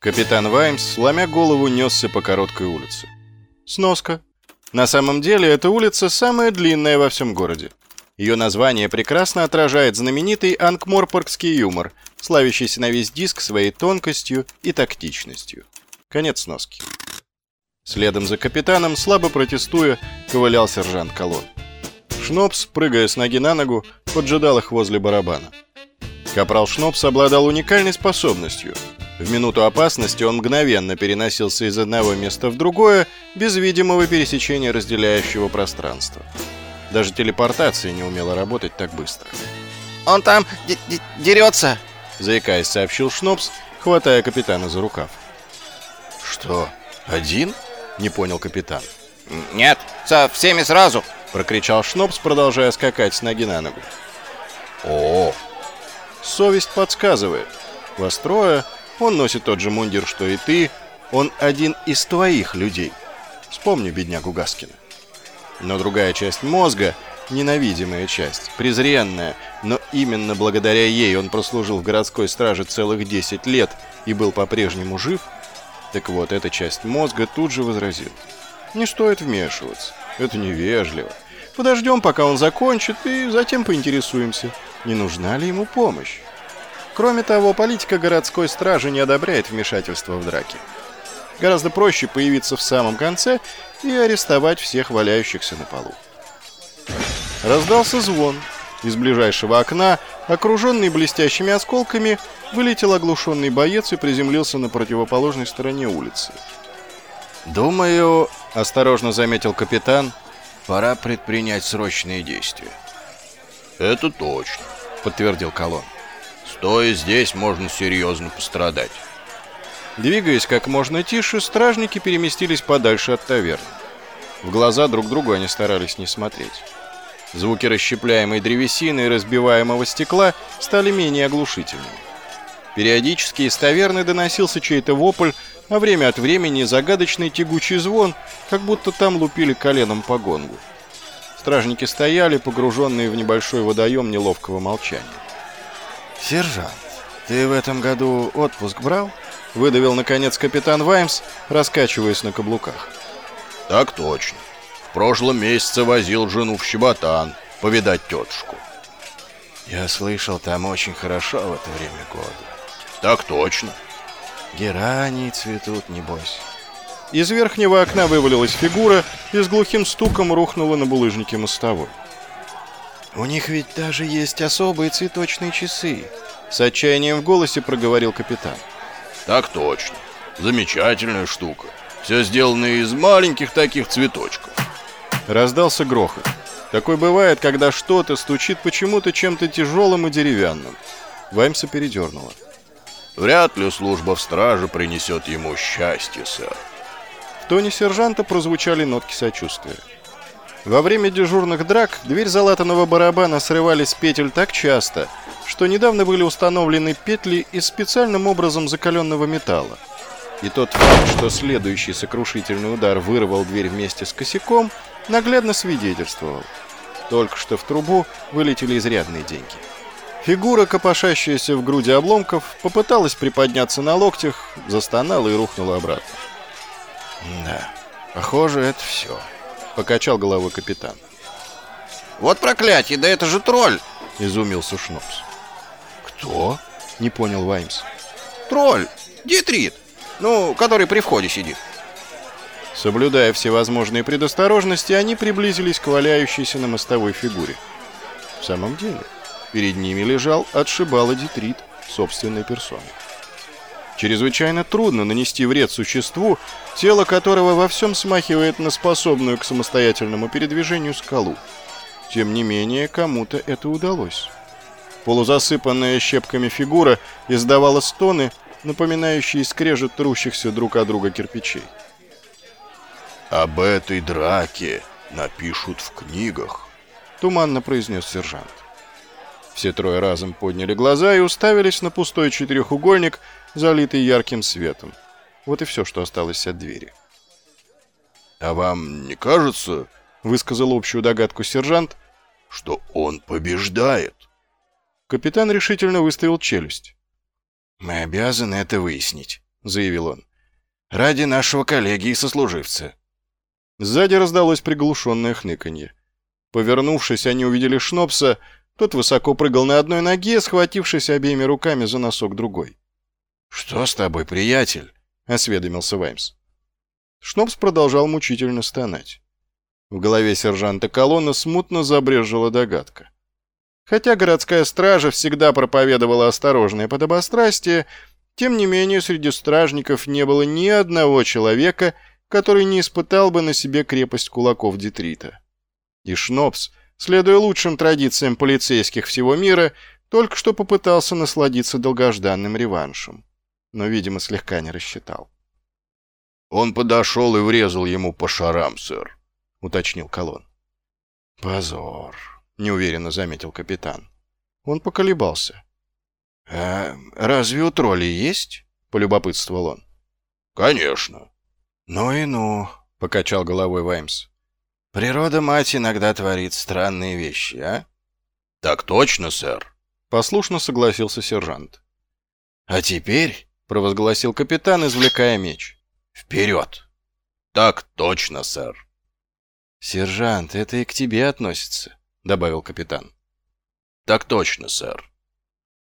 Капитан Ваймс, сломя голову, несся по короткой улице. Сноска. На самом деле, эта улица самая длинная во всем городе. Ее название прекрасно отражает знаменитый анкморпоргский юмор, славящийся на весь диск своей тонкостью и тактичностью. Конец сноски. Следом за капитаном, слабо протестуя, ковылял сержант Колон. Шнопс, прыгая с ноги на ногу, поджидал их возле барабана. Капрал Шнопс обладал уникальной способностью – в минуту опасности он мгновенно переносился из одного места в другое, без видимого пересечения разделяющего пространства. Даже телепортация не умела работать так быстро. «Он там дерется!» Заикаясь, сообщил Шнопс, хватая капитана за рукав. «Что, один?» — не понял капитан. «Нет, со всеми сразу!» — прокричал Шнопс, продолжая скакать с ноги на ногу. «О!» Совесть подсказывает. Востроя он носит тот же мундир, что и ты. Он один из твоих людей. Вспомни беднягу Гаскина. Но другая часть мозга, ненавидимая часть, презренная, но именно благодаря ей он прослужил в городской страже целых 10 лет и был по-прежнему жив, так вот, эта часть мозга тут же возразила. Не стоит вмешиваться. Это невежливо. Подождем, пока он закончит, и затем поинтересуемся, не нужна ли ему помощь. Кроме того, политика городской стражи не одобряет вмешательства в драки. Гораздо проще появиться в самом конце и арестовать всех валяющихся на полу. Раздался звон. Из ближайшего окна, окруженный блестящими осколками, вылетел оглушенный боец и приземлился на противоположной стороне улицы. «Думаю, — осторожно заметил капитан, — пора предпринять срочные действия». «Это точно», — подтвердил Колон. Стоя здесь, можно серьезно пострадать. Двигаясь как можно тише, стражники переместились подальше от таверны. В глаза друг другу они старались не смотреть. Звуки расщепляемой древесины и разбиваемого стекла стали менее оглушительными. Периодически из таверны доносился чей-то вопль, а время от времени загадочный тягучий звон, как будто там лупили коленом по гонгу. Стражники стояли, погруженные в небольшой водоем неловкого молчания. «Сержант, ты в этом году отпуск брал?» Выдавил, наконец, капитан Ваймс, раскачиваясь на каблуках. «Так точно. В прошлом месяце возил жену в Щеботан повидать тетушку». «Я слышал, там очень хорошо в это время года». «Так точно». «Герани цветут, небось». Из верхнего окна вывалилась фигура и с глухим стуком рухнула на булыжнике мостовой. «У них ведь даже есть особые цветочные часы», — с отчаянием в голосе проговорил капитан. «Так точно. Замечательная штука. Все сделано из маленьких таких цветочков». Раздался грохот. Такой бывает, когда что-то стучит почему-то чем-то тяжелым и деревянным. Ваймса передернуло. «Вряд ли служба в страже принесет ему счастье, сэр». В тоне сержанта прозвучали нотки сочувствия. Во время дежурных драк дверь залатанного барабана срывали с петель так часто, что недавно были установлены петли из специальным образом закаленного металла. И тот факт, что следующий сокрушительный удар вырвал дверь вместе с косяком, наглядно свидетельствовал. Только что в трубу вылетели изрядные деньги. Фигура, копошащаяся в груди обломков, попыталась приподняться на локтях, застонала и рухнула обратно. Да, похоже, это все. — покачал головой капитан. «Вот проклятие, да это же тролль!» — изумился Шнопс. «Кто?» — не понял Ваймс. «Тролль! Дитрит! Ну, который при входе сидит». Соблюдая всевозможные предосторожности, они приблизились к валяющейся на мостовой фигуре. В самом деле, перед ними лежал отшибало Дитрит собственной персоной. Чрезвычайно трудно нанести вред существу, тело которого во всем смахивает на способную к самостоятельному передвижению скалу. Тем не менее, кому-то это удалось. Полузасыпанная щепками фигура издавала стоны, напоминающие скрежет трущихся друг от друга кирпичей. «Об этой драке напишут в книгах», — туманно произнес сержант. Все трое разом подняли глаза и уставились на пустой четырехугольник, залитый ярким светом. Вот и все, что осталось от двери. «А вам не кажется, — высказал общую догадку сержант, — что он побеждает?» Капитан решительно выставил челюсть. «Мы обязаны это выяснить», — заявил он. «Ради нашего коллеги и сослуживца». Сзади раздалось приглушенное хныканье. Повернувшись, они увидели Шнопса, тот высоко прыгал на одной ноге, схватившись обеими руками за носок другой. «Что с тобой, приятель?» — осведомился Ваймс. Шнопс продолжал мучительно стонать. В голове сержанта Колонна смутно забрежила догадка. Хотя городская стража всегда проповедовала осторожное подобострастие, тем не менее среди стражников не было ни одного человека, который не испытал бы на себе крепость кулаков Детрита. И Шнопс, следуя лучшим традициям полицейских всего мира, только что попытался насладиться долгожданным реваншем. Но, видимо, слегка не рассчитал. «Он подошел и врезал ему по шарам, сэр», — уточнил Колон. «Позор», — неуверенно заметил капитан. Он поколебался. «А разве у троллей есть?» — полюбопытствовал он. «Конечно». «Ну и ну», — покачал головой Ваймс. «Природа-мать иногда творит странные вещи, а?» «Так точно, сэр», — послушно согласился сержант. «А теперь», — провозгласил капитан, извлекая меч, — «вперед!» «Так точно, сэр». «Сержант, это и к тебе относится», — добавил капитан. «Так точно, сэр».